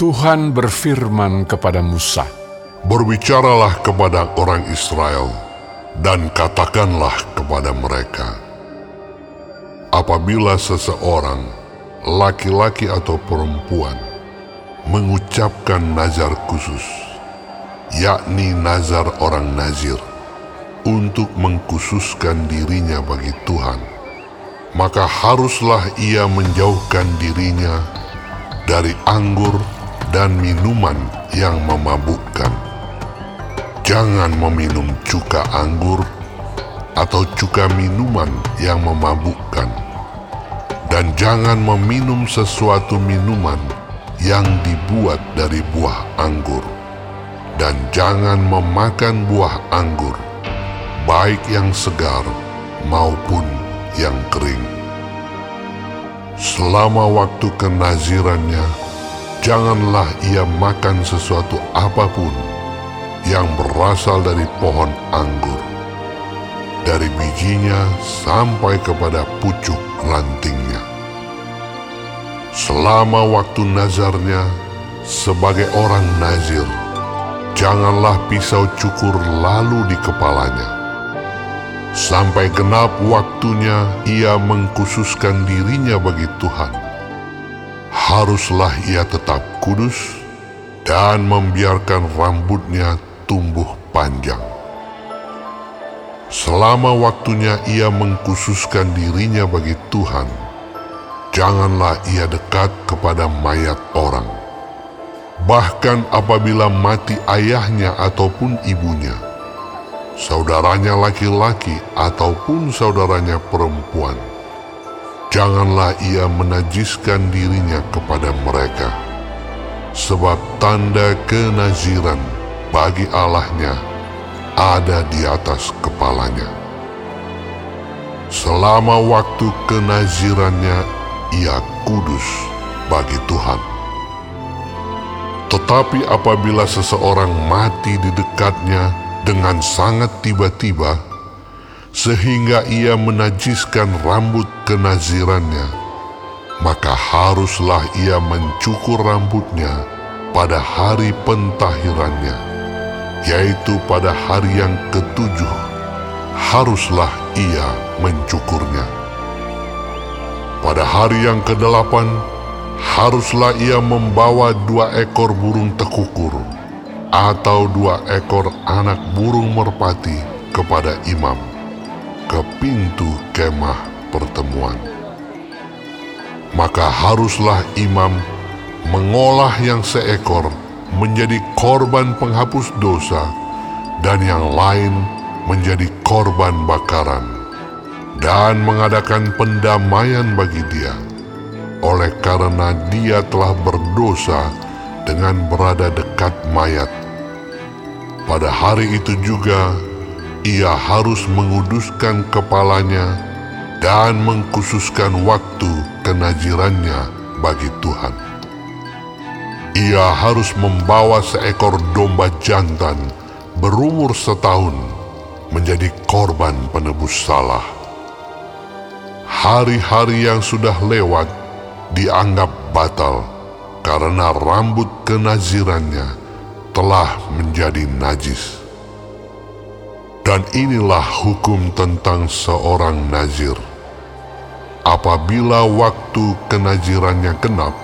Tuhan berfirman kepada Musa, Berbicaralah kepada orang Israel, dan katakanlah kepada mereka, Apabila seseorang, laki-laki atau perempuan, mengucapkan nazar khusus, yakni nazar orang nazir, untuk mengkhususkan dirinya bagi Tuhan, maka haruslah ia menjauhkan dirinya dari anggur dan minuman yang memabukkan. Jangan meminum cuka anggur atau cuka minuman yang memabukkan, dan jangan meminum sesuatu minuman yang dibuat dari buah anggur, dan jangan memakan buah anggur, baik yang segar maupun yang kering. Selama waktu kenazirannya, janganlah ia makan sesuatu apa pun yang berasal dari pohon anggur, dari bijinya sampai kepada pucuk rantingnya. Selama waktu nazarnya, sebagai orang nazir, janganlah pisau cukur lalu di kepalanya. Sampai genap waktunya ia mengkhususkan dirinya bagi Tuhan. Haruslah ia tetap kudus dan membiarkan rambutnya tumbuh panjang. Selama waktunya ia mengkhususkan dirinya bagi Tuhan, janganlah ia dekat kepada mayat orang. Bahkan apabila mati ayahnya ataupun ibunya, saudaranya laki-laki ataupun saudaranya perempuan, janganlah ia menajiskan dirinya kepada mereka. Sebab tanda kenaziran bagi Allahnya ada di atas kepalanya. Selama waktu kenazirannya ia kudus bagi Tuhan. Tetapi apabila seseorang mati di dekatnya dengan sangat tiba-tiba, sehingga ia menajiskan rambut kenazirannya, maka haruslah ia mencukur rambutnya pada hari pentahirannya, yaitu pada hari yang ketujuh, haruslah ia mencukurnya. Pada hari yang kedelapan, haruslah ia membawa dua ekor burung tekukur atau dua ekor anak burung merpati kepada imam ke pintu kemah pertemuan. Maka haruslah imam mengolah yang seekor menjadi korban penghapus dosa dan yang lain menjadi korban bakaran dan mengadakan pendamaian bagi dia oleh karena dia telah berdosa dengan berada dekat mayat. Pada hari itu juga ia harus menguduskan kepalanya dan mengkhususkan waktu kenajirannya bagi Tuhan. Ia harus membawa seekor domba jantan berumur setahun menjadi korban penebus salah. Hari-hari yang sudah lewat dianggap batal karena rambut kenazirannya telah menjadi najis. Dan inilah hukum tentang seorang nazir. Apabila waktu kenazirannya genap,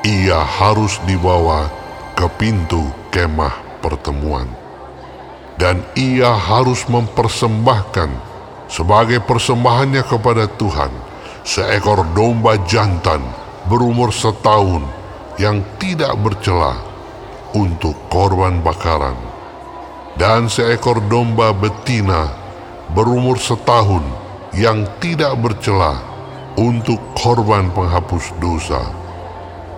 ia harus dibawa ke pintu kemah pertemuan. Dan ia harus mempersembahkan sebagai persembahannya kepada Tuhan seekor domba jantan berumur setahun yang tidak bercela untuk korban bakaran dan seekor domba betina berumur setahun yang tidak bercela untuk korban penghapus dosa.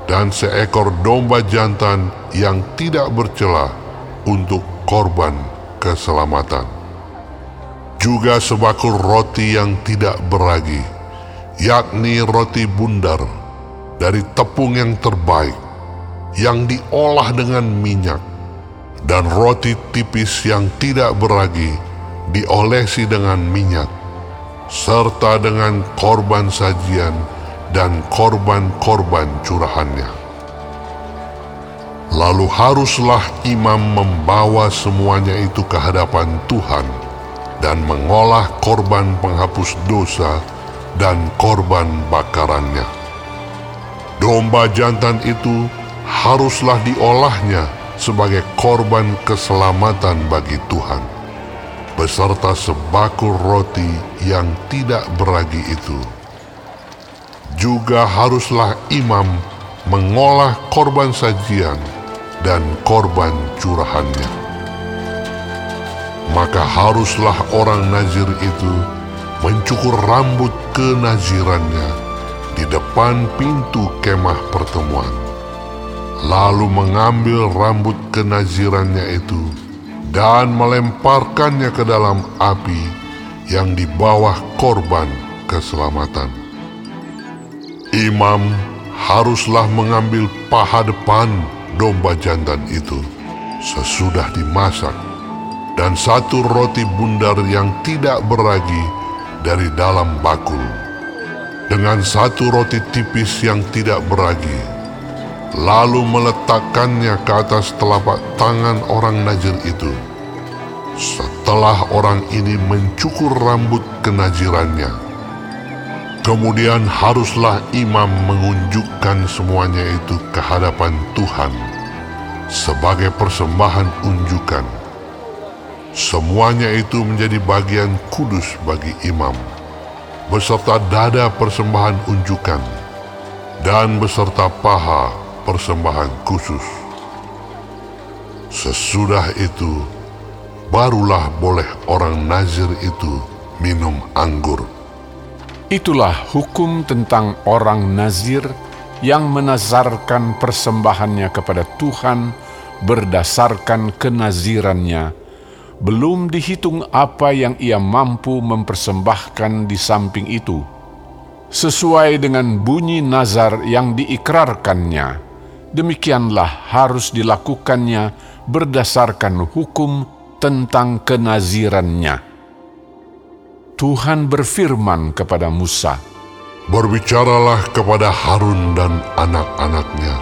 Dan seekor domba jantan yang tidak bercela untuk korban keselamatan. Juga sebakul roti yang tidak beragi yakni roti bundar dari tepung yang terbaik yang diolah dengan minyak dan roti tipis yang tidak beragi diolesi dengan minyak serta dengan korban sajian dan korban-korban curahannya. Lalu haruslah imam membawa semuanya itu ke hadapan Tuhan dan mengolah korban penghapus dosa dan korban bakarannya. Domba jantan itu haruslah diolahnya sebagai korban keselamatan bagi Tuhan, beserta sebakul roti yang tidak beragi itu. Juga haruslah imam mengolah korban sajian dan korban curahannya. Maka haruslah orang Nazir itu mencukur rambut kenazirannya di depan pintu kemah pertemuan, lalu mengambil rambut kenazirannya itu dan melemparkannya ke dalam api yang di bawah korban keselamatan. Imam haruslah mengambil paha depan domba jantan itu sesudah dimasak dan satu roti bundar yang tidak beragi dari dalam bakul dengan satu roti tipis yang tidak beragi lalu meletakkannya ke atas telapak tangan orang Najir itu. Setelah orang ini mencukur rambut kenajirannya kemudian haruslah imam mengunjukkan semuanya itu ke hadapan Tuhan sebagai persembahan unjukan. Semuanya itu menjadi bagian kudus bagi imam, beserta dada persembahan unjukan, dan beserta paha persembahan khusus. Sesudah itu, barulah boleh orang Nazir itu minum anggur. Itulah hukum tentang orang Nazir yang menazarkan persembahannya kepada Tuhan berdasarkan kenazirannya belum dihitung apa yang ia mampu mempersembahkan di samping itu. Sesuai dengan bunyi nazar yang diikrarkannya, demikianlah harus dilakukannya berdasarkan hukum tentang kenazirannya. Tuhan berfirman kepada Musa, Berbicaralah kepada Harun dan anak-anaknya.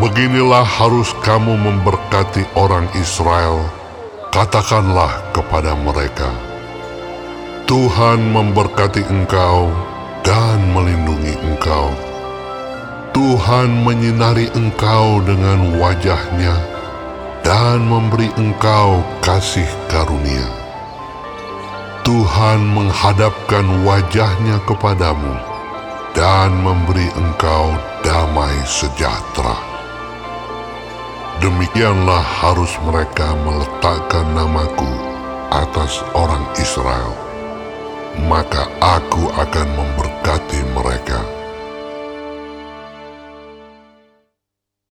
Beginilah harus kamu memberkati orang Israel katakanlah kepada mereka, Tuhan memberkati engkau dan melindungi engkau. Tuhan menyinari engkau dengan wajahnya dan memberi engkau kasih karunia. Tuhan menghadapkan wajahnya kepadamu dan memberi engkau damai sejahtera. Demikianlah harus mereka meletakkan namaku atas orang Israel. Maka aku akan memberkati mereka